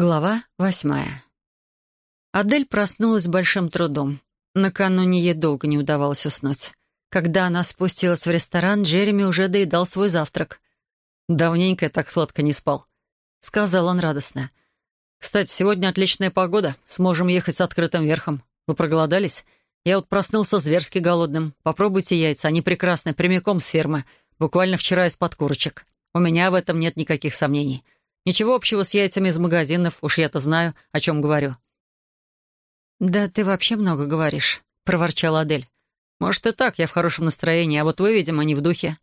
Глава восьмая. Адель проснулась большим трудом. Накануне ей долго не удавалось уснуть. Когда она спустилась в ресторан, Джереми уже доедал свой завтрак. «Давненько я так сладко не спал», — сказал он радостно. «Кстати, сегодня отличная погода. Сможем ехать с открытым верхом. Вы проголодались? Я вот проснулся зверски голодным. Попробуйте яйца, они прекрасны, прямиком с фермы. Буквально вчера из-под курочек. У меня в этом нет никаких сомнений». Ничего общего с яйцами из магазинов, уж я-то знаю, о чем говорю». «Да ты вообще много говоришь», — проворчала Адель. «Может, и так, я в хорошем настроении, а вот вы, видимо, не в духе».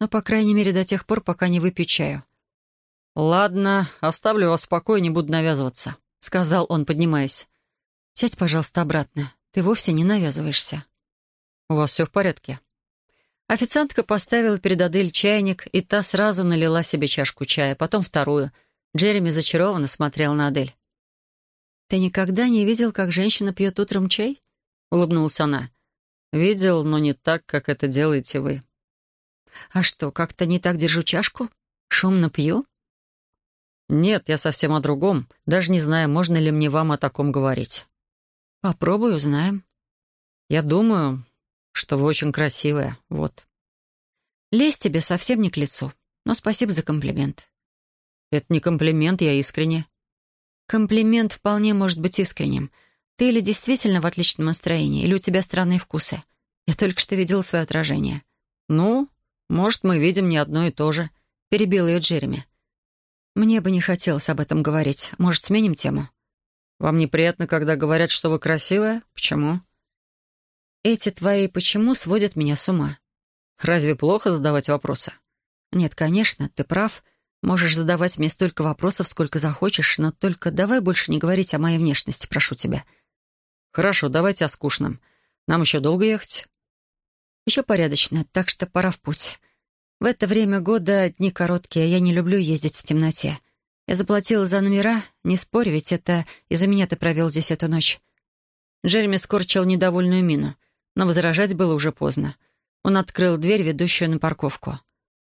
«Но, по крайней мере, до тех пор, пока не выпью чаю». «Ладно, оставлю вас в покое, не буду навязываться», — сказал он, поднимаясь. «Сядь, пожалуйста, обратно. Ты вовсе не навязываешься». «У вас все в порядке?» Официантка поставила перед Адель чайник, и та сразу налила себе чашку чая, потом вторую. Джереми зачарованно смотрел на Адель. «Ты никогда не видел, как женщина пьет утром чай?» — улыбнулась она. «Видел, но не так, как это делаете вы». «А что, как-то не так держу чашку? Шумно пью?» «Нет, я совсем о другом. Даже не знаю, можно ли мне вам о таком говорить». «Попробуй, узнаем». «Я думаю, что вы очень красивая, вот». Лезть тебе совсем не к лицу, но спасибо за комплимент. Это не комплимент, я искренне. Комплимент вполне может быть искренним. Ты или действительно в отличном настроении, или у тебя странные вкусы. Я только что видела свое отражение. Ну, может, мы видим не одно и то же. Перебил ее Джереми. Мне бы не хотелось об этом говорить. Может, сменим тему? Вам неприятно, когда говорят, что вы красивая? Почему? Эти твои «почему» сводят меня с ума. Разве плохо задавать вопросы? Нет, конечно, ты прав. Можешь задавать мне столько вопросов, сколько захочешь, но только давай больше не говорить о моей внешности, прошу тебя. Хорошо, давайте о скучном. Нам еще долго ехать? Еще порядочно, так что пора в путь. В это время года дни короткие, я не люблю ездить в темноте. Я заплатила за номера, не спорь, ведь это из-за меня ты провел здесь эту ночь. Джереми скорчил недовольную мину но возражать было уже поздно. Он открыл дверь, ведущую на парковку.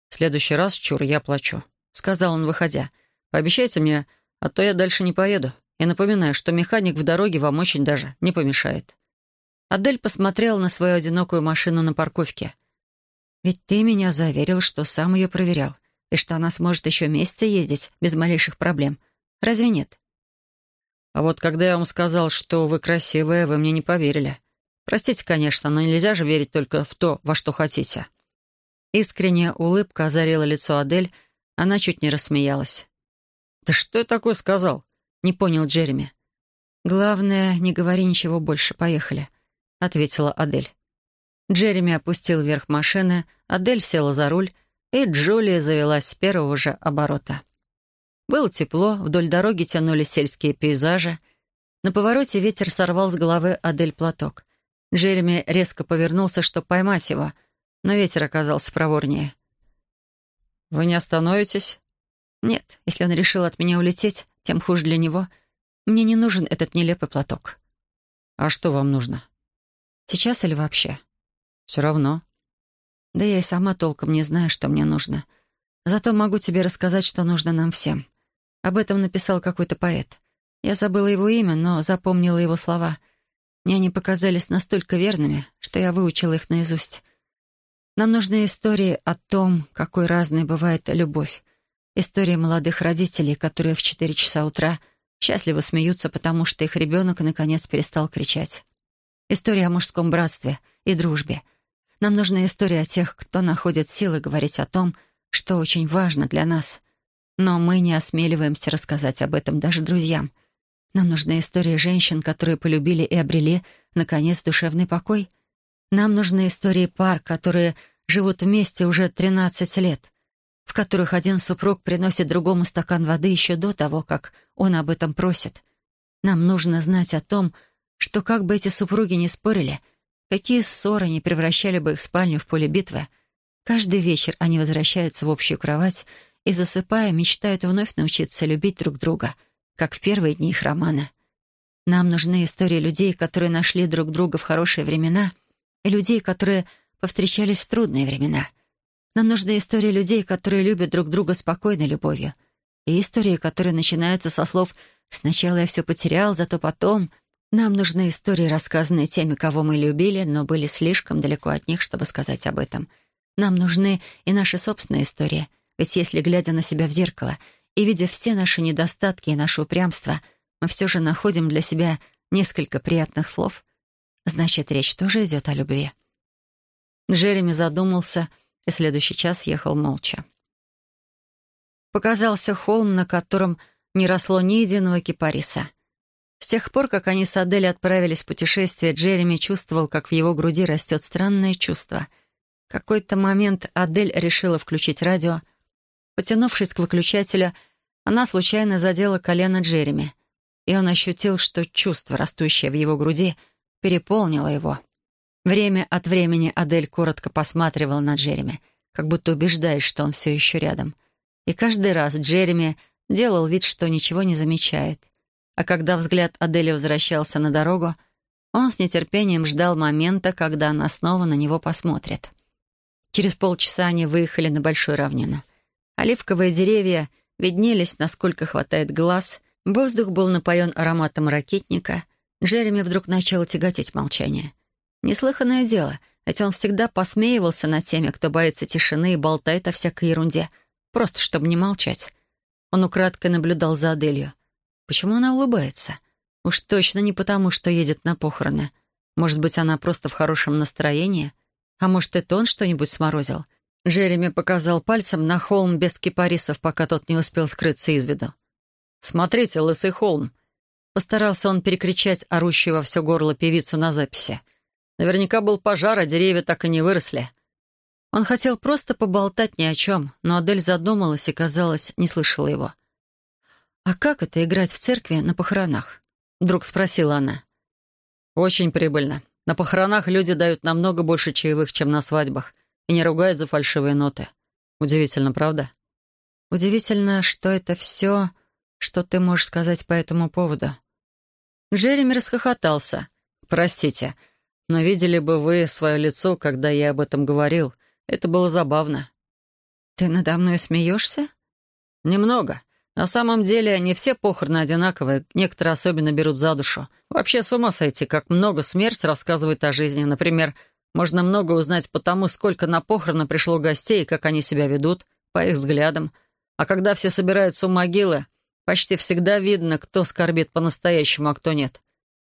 «В следующий раз, чур, я плачу», — сказал он, выходя. «Пообещайте мне, а то я дальше не поеду. И напоминаю, что механик в дороге вам очень даже не помешает». Адель посмотрела на свою одинокую машину на парковке. «Ведь ты меня заверил, что сам ее проверял, и что она сможет еще месяца ездить без малейших проблем. Разве нет?» «А вот когда я вам сказал, что вы красивая, вы мне не поверили. Простите, конечно, но нельзя же верить только в то, во что хотите». Искренняя улыбка озарила лицо Адель, она чуть не рассмеялась. «Да что я такое сказал?» — не понял Джереми. «Главное, не говори ничего больше, поехали», — ответила Адель. Джереми опустил вверх машины, Адель села за руль, и Джулия завелась с первого же оборота. Было тепло, вдоль дороги тянулись сельские пейзажи. На повороте ветер сорвал с головы Адель платок. Джереми резко повернулся, чтобы поймать его, но ветер оказался проворнее. «Вы не остановитесь?» «Нет, если он решил от меня улететь, тем хуже для него. Мне не нужен этот нелепый платок». «А что вам нужно?» «Сейчас или вообще?» «Все равно». «Да я и сама толком не знаю, что мне нужно. Зато могу тебе рассказать, что нужно нам всем. Об этом написал какой-то поэт. Я забыла его имя, но запомнила его слова — мне они показались настолько верными, что я выучила их наизусть. Нам нужны истории о том, какой разной бывает любовь. Истории молодых родителей, которые в четыре часа утра счастливо смеются, потому что их ребенок наконец перестал кричать. История о мужском братстве и дружбе. Нам нужна история о тех, кто находит силы говорить о том, что очень важно для нас. Но мы не осмеливаемся рассказать об этом даже друзьям — нам нужна история женщин, которые полюбили и обрели, наконец, душевный покой. Нам нужны истории пар, которые живут вместе уже 13 лет, в которых один супруг приносит другому стакан воды еще до того, как он об этом просит. Нам нужно знать о том, что как бы эти супруги ни спорили, какие ссоры не превращали бы их спальню в поле битвы, каждый вечер они возвращаются в общую кровать и, засыпая, мечтают вновь научиться любить друг друга — как в первые дни их романа. Нам нужны истории людей, которые нашли друг друга в хорошие времена, и людей, которые повстречались в трудные времена. Нам нужны истории людей, которые любят друг друга спокойной любовью. И истории, которые начинаются со слов «сначала я все потерял, зато потом...» Нам нужны истории, рассказанные теми, кого мы любили, но были слишком далеко от них, чтобы сказать об этом. Нам нужны и наши собственные истории. Ведь если, глядя на себя в зеркало и видя все наши недостатки и наше упрямство, мы все же находим для себя несколько приятных слов, значит, речь тоже идет о любви. Джереми задумался и следующий час ехал молча. Показался холм, на котором не росло ни единого кипариса. С тех пор, как они с Адель отправились в путешествие, Джереми чувствовал, как в его груди растет странное чувство. В какой-то момент Адель решила включить радио. Потянувшись к выключателю, она случайно задела колено Джереми, и он ощутил, что чувство, растущее в его груди, переполнило его. Время от времени Адель коротко посматривала на Джереми, как будто убеждаясь, что он все еще рядом. И каждый раз Джереми делал вид, что ничего не замечает. А когда взгляд Адели возвращался на дорогу, он с нетерпением ждал момента, когда она снова на него посмотрит. Через полчаса они выехали на большую равнину. Оливковые деревья виднелись, насколько хватает глаз, воздух был напоен ароматом ракетника. Джереми вдруг начал тяготить молчание — Неслыханное дело, ведь он всегда посмеивался над теми, кто боится тишины и болтает о всякой ерунде, просто чтобы не молчать. Он украдкой наблюдал за Аделью. Почему она улыбается? Уж точно не потому, что едет на похороны. Может быть, она просто в хорошем настроении? А может, это он что-нибудь сморозил? Джереми показал пальцем на холм без кипарисов, пока тот не успел скрыться из виду. «Смотрите, лысый холм!» Постарался он перекричать орущую во все горло певицу на записи — Наверняка был пожар, а деревья так и не выросли. Он хотел просто поболтать ни о чем, но Адель задумалась и, казалось, не слышала его. «А как это играть в церкви на похоронах?» — вдруг спросила она. «Очень прибыльно. На похоронах люди дают намного больше чаевых, чем на свадьбах, и не ругают за фальшивые ноты. Удивительно, правда?» «Удивительно, что это все, что ты можешь сказать по этому поводу». Джереми расхохотался. «Простите, — но видели бы вы свое лицо, когда я об этом говорил. Это было забавно». «Ты надо мной смеешься?» «Немного. На самом деле, не все похороны одинаковые, некоторые особенно берут за душу. Вообще с ума сойти, как много смерть рассказывает о жизни. Например, можно много узнать по тому, сколько на похороны пришло гостей и как они себя ведут, по их взглядам. А когда все собираются у могилы, почти всегда видно, кто скорбит по-настоящему, а кто нет.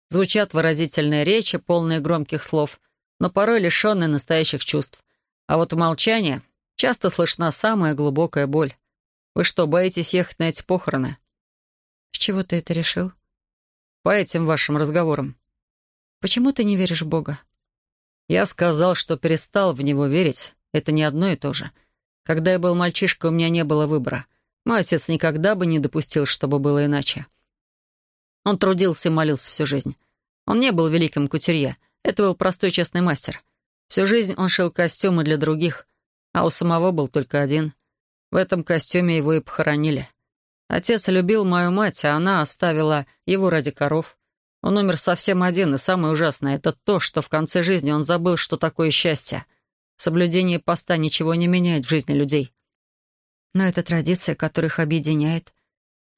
Звучат выразительные речи, полные громких слов, но порой лишенные настоящих чувств. А вот в молчании часто слышна самая глубокая боль. Вы что, боитесь ехать на эти похороны? С чего ты это решил? По этим вашим разговорам. Почему ты не веришь в Бога? Я сказал, что перестал в Него верить. Это не одно и то же. Когда я был мальчишкой, у меня не было выбора. Мой отец никогда бы не допустил, чтобы было иначе. Он трудился и молился всю жизнь. Он не был великим кутюрье. Это был простой честный мастер. Всю жизнь он шил костюмы для других, а у самого был только один. В этом костюме его и похоронили. Отец любил мою мать, а она оставила его ради коров. Он умер совсем один, и самое ужасное — это то, что в конце жизни он забыл, что такое счастье. Соблюдение поста ничего не меняет в жизни людей. Но это традиция, которая их объединяет.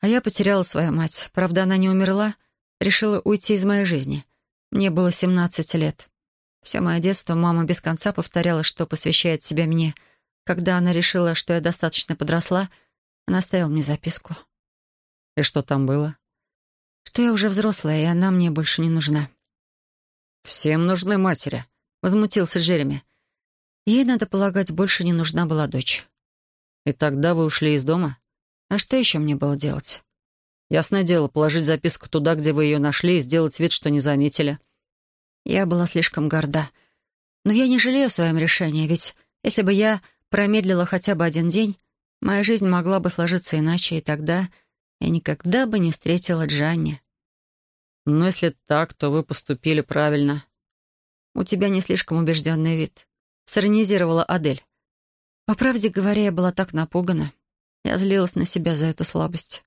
А я потеряла свою мать. Правда, она не умерла. Решила уйти из моей жизни. Мне было 17 лет. Все мое детство мама без конца повторяла, что посвящает себя мне. Когда она решила, что я достаточно подросла, она оставила мне записку. И что там было? Что я уже взрослая, и она мне больше не нужна. «Всем нужны матери», — возмутился Джереми. Ей, надо полагать, больше не нужна была дочь. «И тогда вы ушли из дома?» А что еще мне было делать? Ясное дело, положить записку туда, где вы ее нашли, и сделать вид, что не заметили. Я была слишком горда. Но я не жалею о своем решении, ведь если бы я промедлила хотя бы один день, моя жизнь могла бы сложиться иначе, и тогда я никогда бы не встретила Джанни. Но если так, то вы поступили правильно. У тебя не слишком убежденный вид. Сиронизировала Адель. По правде говоря, я была так напугана. Я злилась на себя за эту слабость.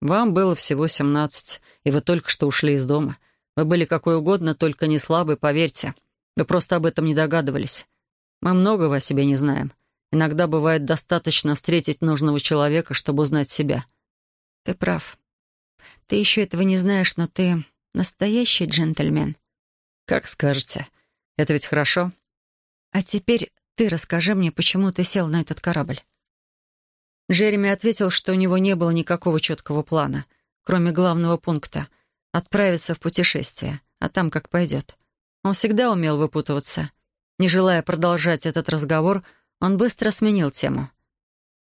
«Вам было всего семнадцать, и вы только что ушли из дома. Вы были какой угодно, только не слабый, поверьте. Вы просто об этом не догадывались. Мы многого о себе не знаем. Иногда бывает достаточно встретить нужного человека, чтобы узнать себя. Ты прав. Ты еще этого не знаешь, но ты настоящий джентльмен. Как скажете. Это ведь хорошо. А теперь ты расскажи мне, почему ты сел на этот корабль. Джереми ответил, что у него не было никакого четкого плана, кроме главного пункта — отправиться в путешествие, а там как пойдет. Он всегда умел выпутываться. Не желая продолжать этот разговор, он быстро сменил тему.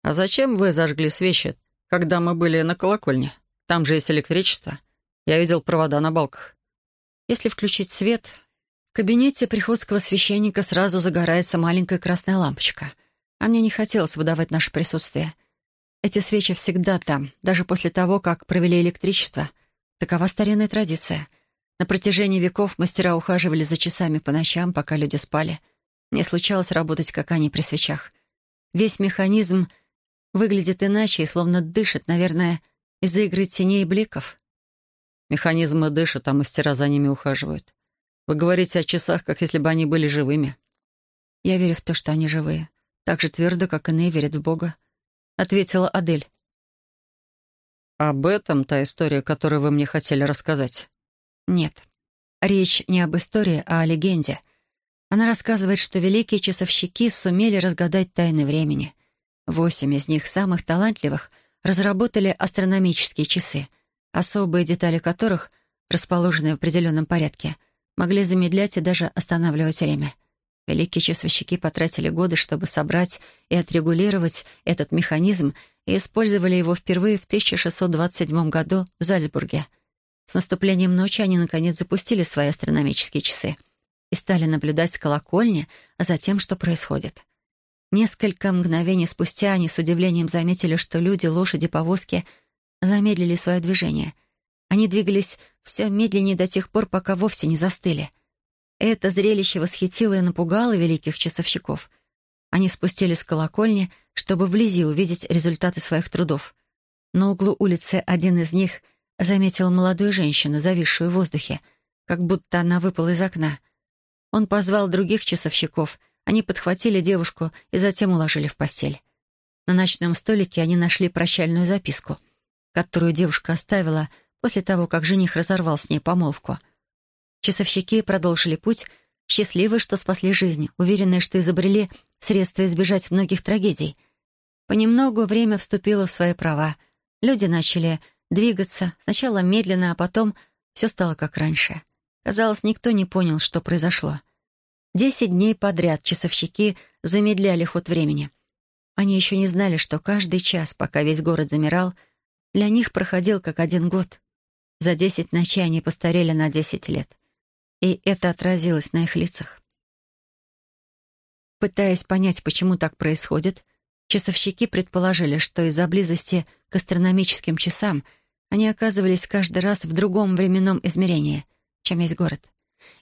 «А зачем вы зажгли свечи, когда мы были на колокольне? Там же есть электричество. Я видел провода на балках». Если включить свет, в кабинете приходского священника сразу загорается маленькая красная лампочка. А мне не хотелось выдавать наше присутствие. Эти свечи всегда там, даже после того, как провели электричество. Такова старинная традиция. На протяжении веков мастера ухаживали за часами по ночам, пока люди спали. Мне случалось работать, как они, при свечах. Весь механизм выглядит иначе и словно дышит, наверное, из-за игры теней и бликов. Механизмы дышат, а мастера за ними ухаживают. Вы говорите о часах, как если бы они были живыми. Я верю в то, что они живые. Так же твердо, как иные верят в Бога. Ответила Адель. Об этом та история, которую вы мне хотели рассказать? Нет. Речь не об истории, а о легенде — она рассказывает, что великие часовщики сумели разгадать тайны времени. Восемь из них, самых талантливых, разработали астрономические часы, особые детали которых, расположенные в определенном порядке, могли замедлять и даже останавливать время. Великие часовщики потратили годы, чтобы собрать и отрегулировать этот механизм и использовали его впервые в 1627 году в Зальцбурге. С наступлением ночи они, наконец, запустили свои астрономические часы — и стали наблюдать с колокольни за тем, что происходит. Несколько мгновений спустя они с удивлением заметили, что люди, лошади, повозки замедлили свое движение. Они двигались все медленнее до тех пор, пока вовсе не застыли. Это зрелище восхитило и напугало великих часовщиков. Они спустились с колокольни, чтобы вблизи увидеть результаты своих трудов. На углу улицы один из них заметил молодую женщину, зависшую в воздухе, как будто она выпала из окна — он позвал других часовщиков. Они подхватили девушку и затем уложили в постель. На ночном столике они нашли прощальную записку, которую девушка оставила после того, как жених разорвал с ней помолвку. Часовщики продолжили путь, счастливые, что спасли жизнь, уверенные, что изобрели средства избежать многих трагедий. Понемногу время вступило в свои права. Люди начали двигаться, сначала медленно, а потом все стало как раньше. Казалось, никто не понял, что произошло. Десять дней подряд часовщики замедляли ход времени. Они еще не знали, что каждый час, пока весь город замирал, для них проходил как один год. За десять ночей они постарели на десять лет. И это отразилось на их лицах. Пытаясь понять, почему так происходит, часовщики предположили, что из-за близости к астрономическим часам они оказывались каждый раз в другом временном измерении — чем весь город.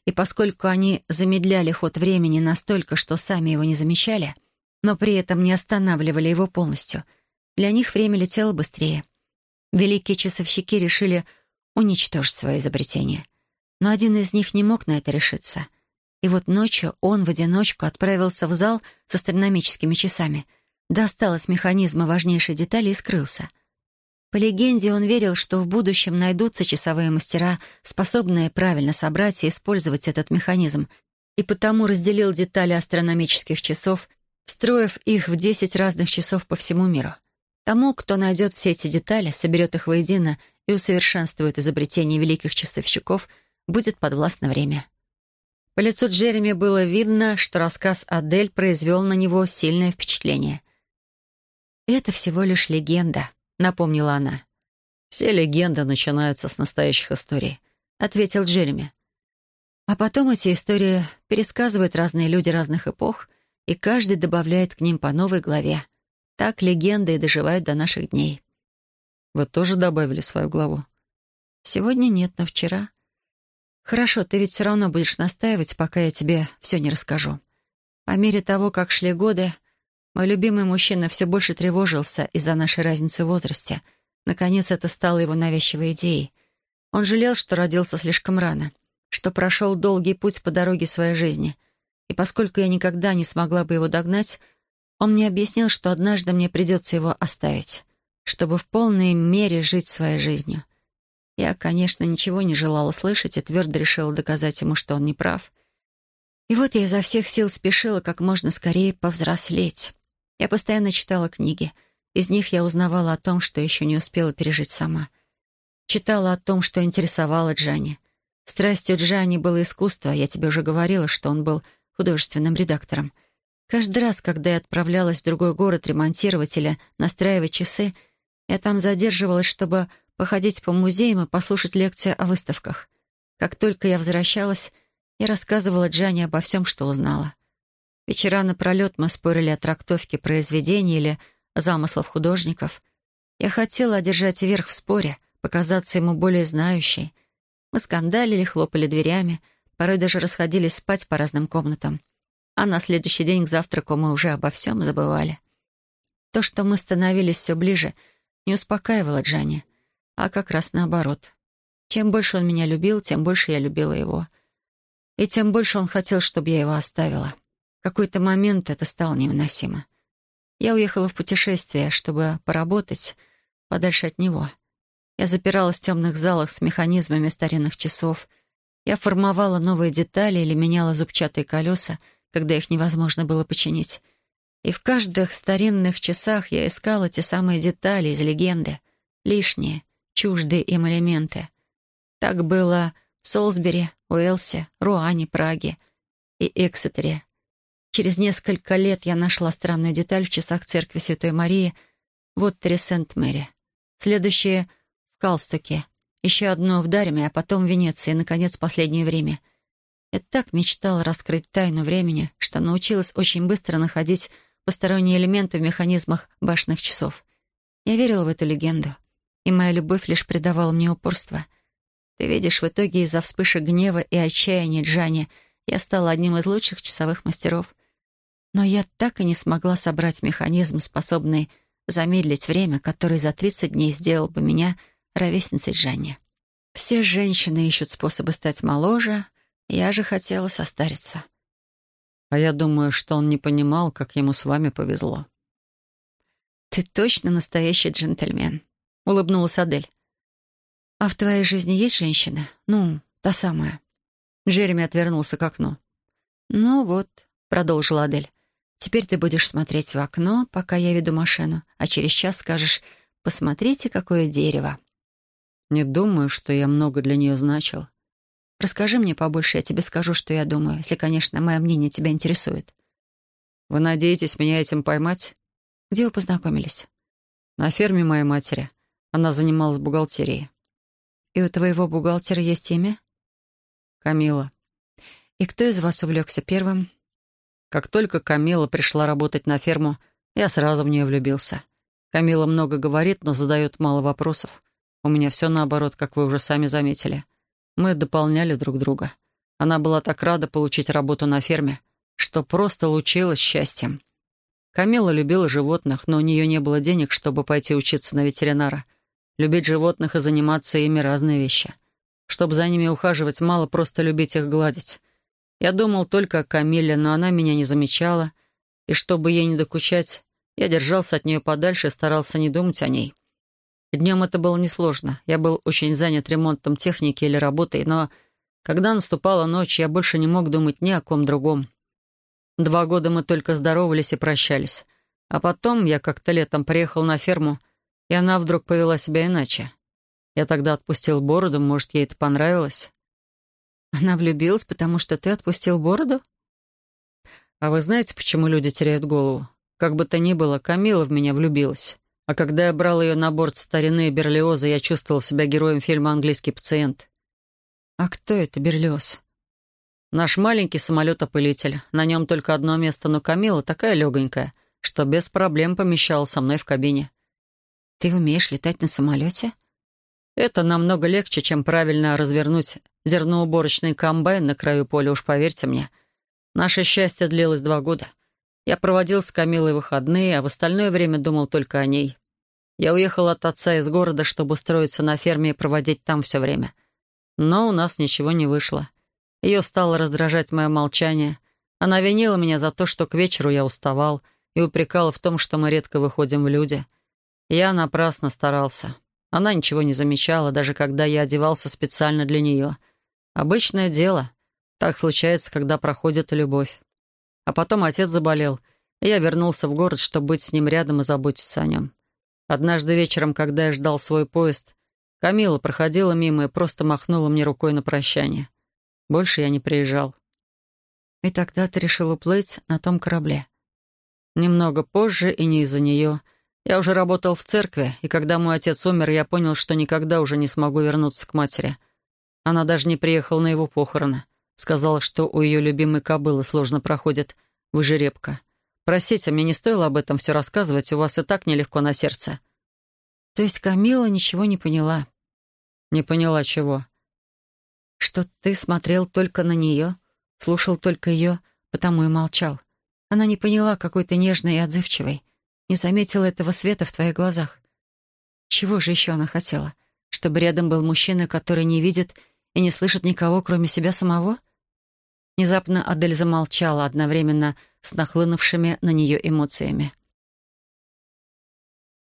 И поскольку они замедляли ход времени настолько, что сами его не замечали, но при этом не останавливали его полностью, для них время летело быстрее. Великие часовщики решили уничтожить свое изобретение. Но один из них не мог на это решиться. И вот ночью он в одиночку отправился в зал с астрономическими часами, достал из механизма важнейшие детали и скрылся. По легенде, он верил, что в будущем найдутся часовые мастера, способные правильно собрать и использовать этот механизм, и потому разделил детали астрономических часов, строив их в 10 разных часов по всему миру. Тому, кто найдет все эти детали, соберет их воедино и усовершенствует изобретение великих часовщиков, будет подвластно время. По лицу Джереми было видно, что рассказ Адель произвел на него сильное впечатление. «Это всего лишь легенда», — напомнила она. «Все легенды начинаются с настоящих историй», — ответил Джереми. А потом эти истории пересказывают разные люди разных эпох, и каждый добавляет к ним по новой главе. Так легенды и доживают до наших дней. Вы тоже добавили свою главу? Сегодня нет, но вчера. Хорошо, ты ведь все равно будешь настаивать, пока я тебе все не расскажу. По мере того, как шли годы, мой любимый мужчина все больше тревожился из-за нашей разницы в возрасте. Наконец, это стало его навязчивой идеей. Он жалел, что родился слишком рано, что прошел долгий путь по дороге своей жизни. И поскольку я никогда не смогла бы его догнать, Он мне объяснил, что однажды мне придется его оставить, чтобы в полной мере жить своей жизнью. Я, конечно, ничего не желала слышать и твердо решила доказать ему, что он не прав. И вот я изо всех сил спешила как можно скорее повзрослеть. Я постоянно читала книги. Из них я узнавала о том, что еще не успела пережить сама. Читала о том, что интересовало Джани. Страстью Джани было искусство, я тебе уже говорила, что он был художественным редактором. Каждый раз, когда я отправлялась в другой город ремонтировать или настраивать часы, я там задерживалась, чтобы походить по музеям и послушать лекции о выставках. Как только я возвращалась, я рассказывала Джани обо всем, что узнала. Вечера напролет мы спорили о трактовке произведений или замыслов художников. Я хотела одержать верх в споре, показаться ему более знающей — мы скандалили, хлопали дверями, порой даже расходились спать по разным комнатам. А на следующий день к завтраку мы уже обо всем забывали. То, что мы становились все ближе, не успокаивало Джани, а как раз наоборот. Чем больше он меня любил, тем больше я любила его. И тем больше он хотел, чтобы я его оставила. Какой-то момент это стало невыносимо. Я уехала в путешествие, чтобы поработать подальше от него — я запиралась в темных залах с механизмами старинных часов. Я формовала новые детали или меняла зубчатые колеса, когда их невозможно было починить. И в каждых старинных часах я искала те самые детали из легенды, лишние, чуждые им элементы. Так было в Солсбери, Уэлсе, Руане, Праге и Эксетере. Через несколько лет я нашла странную деталь в часах церкви Святой Марии в Оттере Сент-Мэри. Следующие в Калстоке, еще одно в Дареме, а потом в Венеции, и, наконец, последнее время. Я так мечтала раскрыть тайну времени, что научилась очень быстро находить посторонние элементы в механизмах башенных часов. Я верила в эту легенду, и моя любовь лишь придавала мне упорство. Ты видишь, в итоге из-за вспышек гнева и отчаяния Джани я стала одним из лучших часовых мастеров. Но я так и не смогла собрать механизм, способный замедлить время, который за 30 дней сделал бы меня ровесницей Жанне. Все женщины ищут способы стать моложе, я же хотела состариться. А я думаю, что он не понимал, как ему с вами повезло. «Ты точно настоящий джентльмен», — улыбнулась Адель. «А в твоей жизни есть женщина? Ну, та самая». Джереми отвернулся к окну. «Ну вот», — продолжила Адель, «теперь ты будешь смотреть в окно, пока я веду машину, а через час скажешь, посмотрите, какое дерево». Не думаю, что я много для нее значил. Расскажи мне побольше, я тебе скажу, что я думаю, если, конечно, мое мнение тебя интересует. Вы надеетесь меня этим поймать? Где вы познакомились? На ферме моей матери. Она занималась бухгалтерией. И у твоего бухгалтера есть имя? Камила. И кто из вас увлекся первым? Как только Камила пришла работать на ферму, я сразу в нее влюбился. Камила много говорит, но задает мало вопросов. У меня все наоборот, как вы уже сами заметили. Мы дополняли друг друга. Она была так рада получить работу на ферме, что просто лучилась счастьем. Камила любила животных, но у нее не было денег, чтобы пойти учиться на ветеринара. Любить животных и заниматься ими — разные вещи. Чтобы за ними ухаживать, мало просто любить их гладить. Я думал только о Камиле, но она меня не замечала, и чтобы ей не докучать, я держался от нее подальше и старался не думать о ней. Днем это было несложно. Я был очень занят ремонтом техники или работой, но когда наступала ночь, я больше не мог думать ни о ком другом. Два года мы только здоровались и прощались. А потом я как-то летом приехал на ферму, и она вдруг повела себя иначе. Я тогда отпустил бороду, может, ей это понравилось. Она влюбилась, потому что ты отпустил бороду? А вы знаете, почему люди теряют голову? Как бы то ни было, Камила в меня влюбилась. А когда я брал ее на борт старины Берлиоза, я чувствовал себя героем фильма «Английский пациент». «А кто это Берлиоз?» «Наш маленький самолет-опылитель. На нем только одно место, но Камила такая легонькая, что без проблем помещала со мной в кабине». «Ты умеешь летать на самолете?» «Это намного легче, чем правильно развернуть зерноуборочный комбайн на краю поля, уж поверьте мне. Наше счастье длилось два года. Я проводил с Камилой выходные, а в остальное время думал только о ней. Я уехал от отца из города, чтобы устроиться на ферме и проводить там все время. Но у нас ничего не вышло. Ее стало раздражать мое молчание. Она винила меня за то, что к вечеру я уставал, и упрекала в том, что мы редко выходим в люди. Я напрасно старался. Она ничего не замечала, даже когда я одевался специально для нее. Обычное дело. Так случается, когда проходит любовь. А потом отец заболел, и я вернулся в город, чтобы быть с ним рядом и заботиться о нем. Однажды вечером, когда я ждал свой поезд, Камила проходила мимо и просто махнула мне рукой на прощание. Больше я не приезжал. И тогда ты решил уплыть на том корабле. Немного позже, и не из-за нее. Я уже работал в церкви, и когда мой отец умер, я понял, что никогда уже не смогу вернуться к матери. Она даже не приехала на его похороны. Сказала, что у ее любимой кобылы сложно проходит выжеребка. Простите, мне не стоило об этом все рассказывать, у вас и так нелегко на сердце. То есть Камила ничего не поняла? Не поняла чего? Что ты смотрел только на нее, слушал только ее, потому и молчал. Она не поняла, какой ты нежный и отзывчивый, не заметила этого света в твоих глазах. Чего же еще она хотела? Чтобы рядом был мужчина, который не видит и не слышит никого, кроме себя самого? Внезапно Адель замолчала одновременно с нахлынувшими на нее эмоциями.